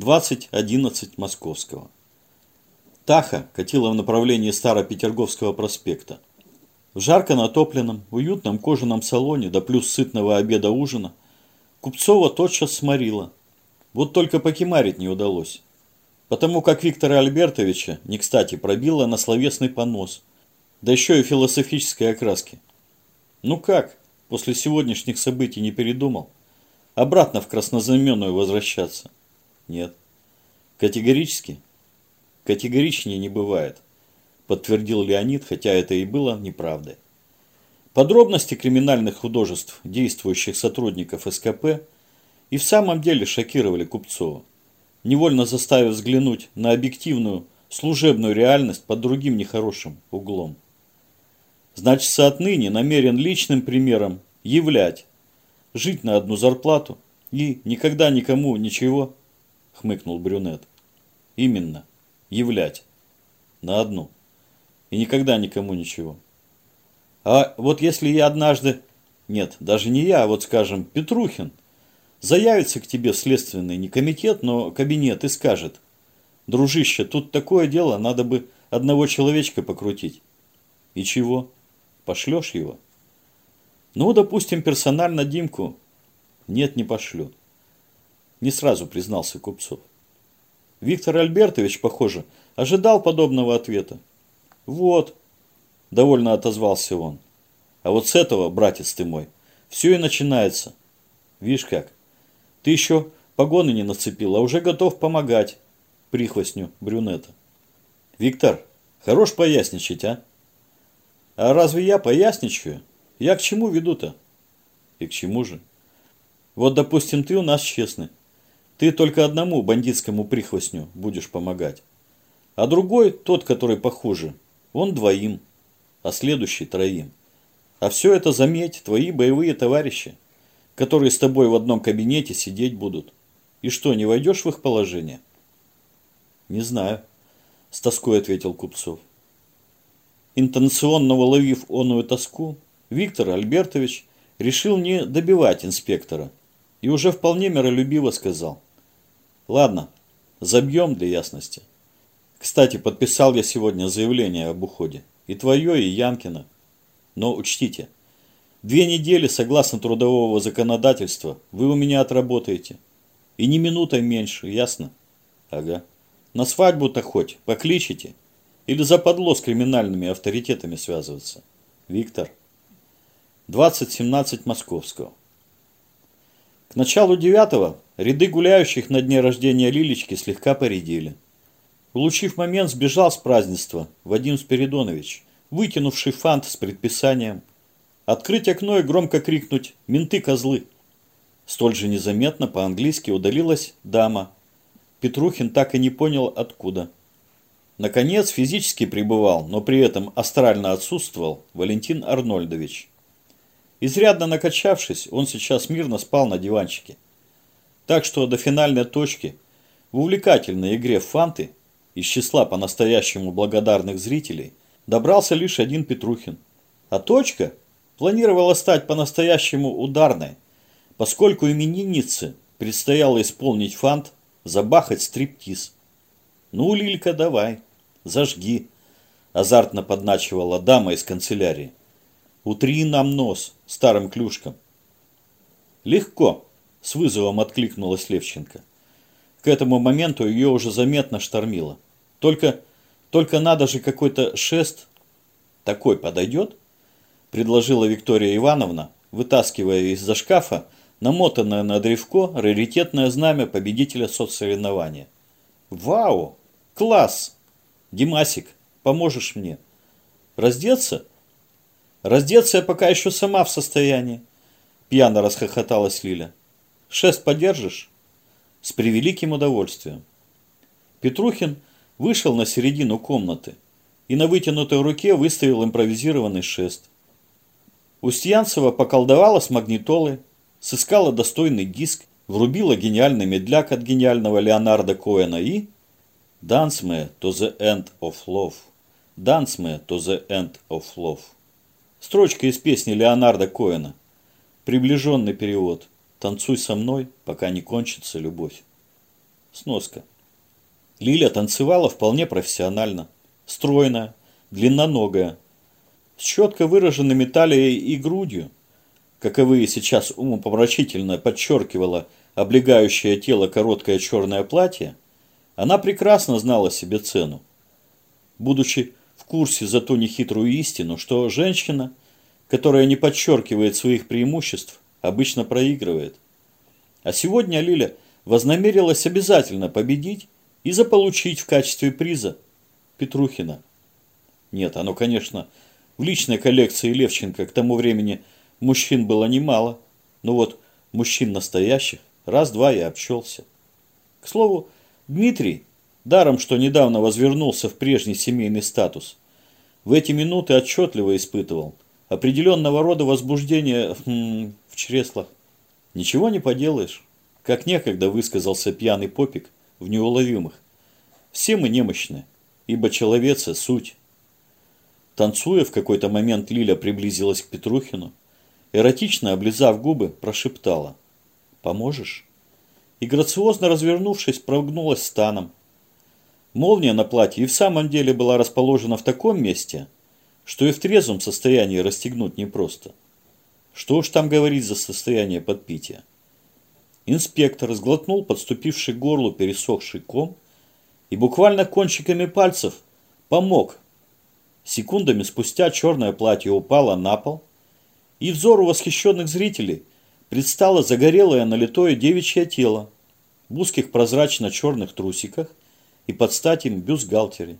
20.11 московского. Таха катила в направлении Старопетерговского проспекта. В жарко натопленном, уютном кожаном салоне, да плюс сытного обеда-ужина, Купцова тотчас сморила. Вот только покемарить не удалось. Потому как Виктора Альбертовича не кстати пробило на словесный понос, да еще и философической окраски. Ну как, после сегодняшних событий не передумал? Обратно в краснознаменную возвращаться? Нет. Категорически? Категоричнее не бывает, подтвердил Леонид, хотя это и было неправдой. Подробности криминальных художеств действующих сотрудников СКП и в самом деле шокировали Купцова, невольно заставив взглянуть на объективную служебную реальность под другим нехорошим углом. Значит, отныне намерен личным примером являть, жить на одну зарплату и никогда никому ничего, хмыкнул брюнет. Именно, являть. На одну. И никогда никому ничего. А вот если я однажды, нет, даже не я, а вот скажем, Петрухин, заявится к тебе следственный, не комитет, но кабинет и скажет, дружище, тут такое дело, надо бы одного человечка покрутить. И чего? Пошлешь его? Ну, допустим, персонально Димку. Нет, не пошлет. Не сразу признался Купцов. Виктор Альбертович, похоже, ожидал подобного ответа. Вот, довольно отозвался он. А вот с этого, братец ты мой, все и начинается. Видишь как, ты еще погоны не нацепил, а уже готов помогать прихвостню брюнета. Виктор, хорош поясничать, а? А разве я поясничаю? Я к чему веду-то? И к чему же? Вот, допустим, ты у нас честный. Ты только одному бандитскому прихвостню будешь помогать. А другой, тот, который похуже, он двоим, а следующий троим. А все это, заметь, твои боевые товарищи, которые с тобой в одном кабинете сидеть будут. И что, не войдешь в их положение? Не знаю, с тоской ответил Купцов. Интенционно уловив оную тоску, Виктор Альбертович решил не добивать инспектора и уже вполне миролюбиво сказал – Ладно, забьем для ясности. Кстати, подписал я сегодня заявление об уходе. И твое, и Янкина. Но учтите, две недели, согласно трудового законодательства, вы у меня отработаете. И ни минутой меньше, ясно? Ага. На свадьбу-то хоть покличите. Или западло с криминальными авторитетами связываться. Виктор. 2017 московского. К началу девятого ряды гуляющих на дне рождения Лилечки слегка поредели. Улучив момент, сбежал с празднества Вадим Спиридонович, вытянувший фант с предписанием открыть окно и громко крикнуть «Менты, козлы!». Столь же незаметно по-английски удалилась дама. Петрухин так и не понял откуда. Наконец физически пребывал, но при этом астрально отсутствовал Валентин Арнольдович. Изрядно накачавшись, он сейчас мирно спал на диванчике. Так что до финальной точки в увлекательной игре в фанты из числа по-настоящему благодарных зрителей добрался лишь один Петрухин. А точка планировала стать по-настоящему ударной, поскольку имениннице предстояло исполнить фант, забахать стриптиз. «Ну, Лилька, давай, зажги», – азартно подначивала дама из канцелярии. Утри нам нос старым клюшком. Легко, с вызовом откликнулась Левченко. К этому моменту ее уже заметно штормило. Только, только надо же какой-то шест. Такой подойдет? Предложила Виктория Ивановна, вытаскивая из-за шкафа намотанное на древко раритетное знамя победителя соцсоревнования. Вау! Класс! Димасик, поможешь мне? Раздеться? Раздеться я пока еще сама в состоянии. Пьяно расхохоталась Лиля. Шест подержишь? С превеликим удовольствием. Петрухин вышел на середину комнаты и на вытянутой руке выставил импровизированный шест. Устьянцева поколдовала с магнитолой, сыскала достойный диск, врубила гениальный медляк от гениального Леонарда Коэна и... Dance me to the end of love. Dance me to the end of love. Строчка из песни Леонарда Коэна. Приближенный перевод. «Танцуй со мной, пока не кончится любовь». Сноска. Лиля танцевала вполне профессионально. Стройная, длинноногая, с четко выраженными талией и грудью, каковые сейчас умопомрачительно подчеркивала облегающее тело короткое черное платье, она прекрасно знала себе цену. Будучи в курсе за ту нехитрую истину, что женщина, которая не подчеркивает своих преимуществ, обычно проигрывает. А сегодня Лиля вознамерилась обязательно победить и заполучить в качестве приза Петрухина. Нет, оно, конечно, в личной коллекции Левченко к тому времени мужчин было немало, но вот мужчин настоящих раз-два я общался. К слову, Дмитрий, даром что недавно возвернулся в прежний семейный статус, в эти минуты отчетливо испытывал определенного рода возбуждение хм, в чреслах. Ничего не поделаешь, как некогда высказался пьяный попик в неуловимых. Все мы немощны, ибо человеца – суть. Танцуя, в какой-то момент Лиля приблизилась к Петрухину, эротично облизав губы, прошептала «Поможешь?» и, грациозно развернувшись, прогнулась станом. Молния на платье и в самом деле была расположена в таком месте, что и в трезвом состоянии расстегнуть непросто. Что уж там говорить за состояние подпития. Инспектор сглотнул подступивший к горлу пересохший ком и буквально кончиками пальцев помог. Секундами спустя черное платье упало на пол, и взору восхищенных зрителей предстало загорелое налитое девичье тело в узких прозрачно-черных трусиках и под стать им бюстгальтере.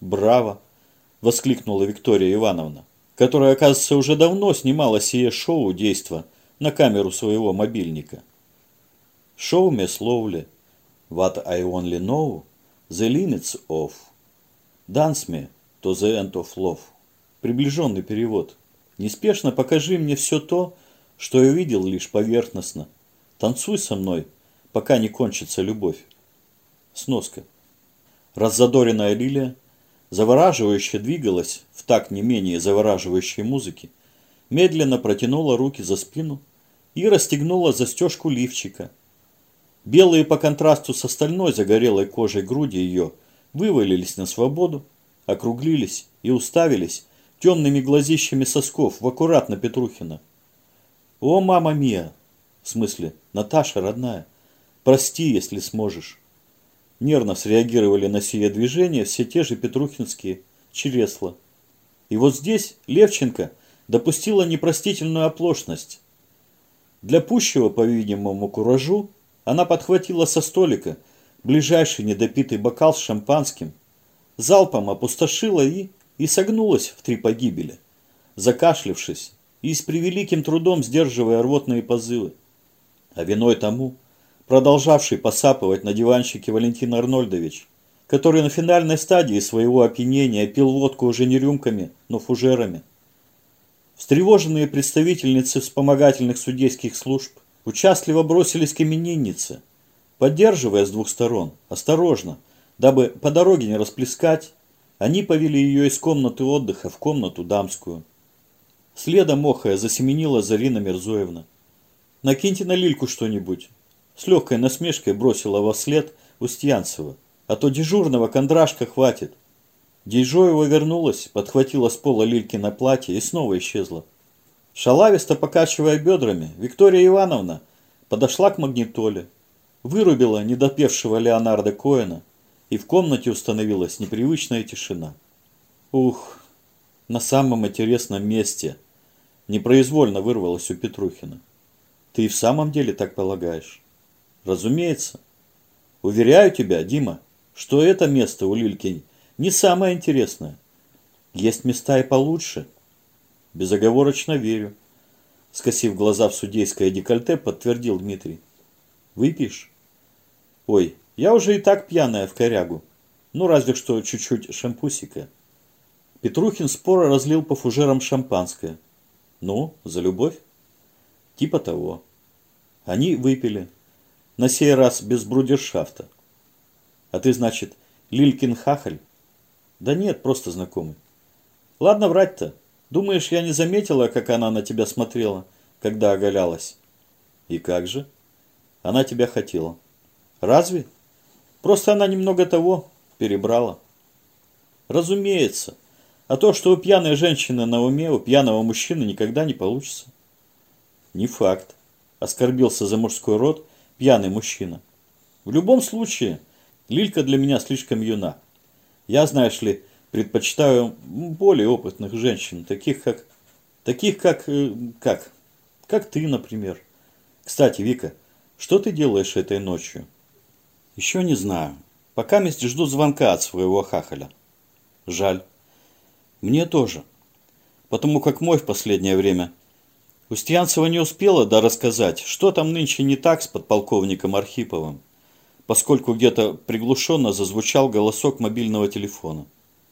«Браво!» – воскликнула Виктория Ивановна, которая, оказывается, уже давно снимала сие шоу действа на камеру своего мобильника. «Show me slowly what I only know the limits of. Dance me to the end of love». Приближенный перевод. «Неспешно покажи мне все то, что я видел лишь поверхностно. Танцуй со мной, пока не кончится любовь. Сноска. Раззадоренная лилия завораживающе двигалась в так не менее завораживающей музыки, медленно протянула руки за спину и расстегнула застежку лифчика. Белые по контрасту с остальной загорелой кожей груди ее вывалились на свободу, округлились и уставились темными глазищами сосков в аккуратно Петрухина. «О, мама мия!» В смысле, Наташа, родная, прости, если сможешь. Нервно среагировали на сие движение все те же петрухинские чересла. И вот здесь Левченко допустила непростительную оплошность. Для пущего, по-видимому, куражу она подхватила со столика ближайший недопитый бокал с шампанским, залпом опустошила и, и согнулась в три погибели, закашлившись и с превеликим трудом сдерживая рвотные позывы. А виной тому, продолжавший посапывать на диванчике Валентин Арнольдович, который на финальной стадии своего опьянения пил водку уже не рюмками, но фужерами. Встревоженные представительницы вспомогательных судейских служб участливо бросились к имениннице, поддерживая с двух сторон, осторожно, дабы по дороге не расплескать, они повели ее из комнаты отдыха в комнату дамскую. Следом охая засеменила Зарина Мерзоевна. «Накиньте на лильку что-нибудь». С легкой насмешкой бросила во след Устьянцева. «А то дежурного кондрашка хватит». Дежоева вернулась, подхватила с пола Лилькино платье и снова исчезла. Шалависто покачивая бедрами, Виктория Ивановна подошла к магнитоле, вырубила недопевшего Леонарда Коэна, и в комнате установилась непривычная тишина. Ух, на самом интересном месте – Непроизвольно вырвалось у Петрухина. Ты и в самом деле так полагаешь? Разумеется. Уверяю тебя, Дима, что это место у Лильки не самое интересное. Есть места и получше. Безоговорочно верю. Скосив глаза в судейское декольте, подтвердил Дмитрий. Выпьешь? Ой, я уже и так пьяная в корягу. Ну, разве что чуть-чуть шампусика. Петрухин споро разлил по фужерам шампанское. Ну, за любовь? Типа того. Они выпили. На сей раз без брудершафта. А ты, значит, Лилькин хахаль? Да нет, просто знакомый. Ладно врать-то. Думаешь, я не заметила, как она на тебя смотрела, когда оголялась? И как же? Она тебя хотела. Разве? Просто она немного того перебрала. Разумеется. А то, что у пьяной женщины на уме, у пьяного мужчины никогда не получится. Не факт. Оскорбился за мужской род пьяный мужчина. В любом случае, Лилька для меня слишком юна. Я, знаешь ли, предпочитаю более опытных женщин, таких как... Таких как... Э, как? Как ты, например. Кстати, Вика, что ты делаешь этой ночью? Еще не знаю. Пока мест жду звонка от своего хахаля. Жаль. Мне тоже. Потому как мой в последнее время. Устьянцева не успела да рассказать, что там нынче не так с подполковником Архиповым, поскольку где-то приглушенно зазвучал голосок мобильного телефона.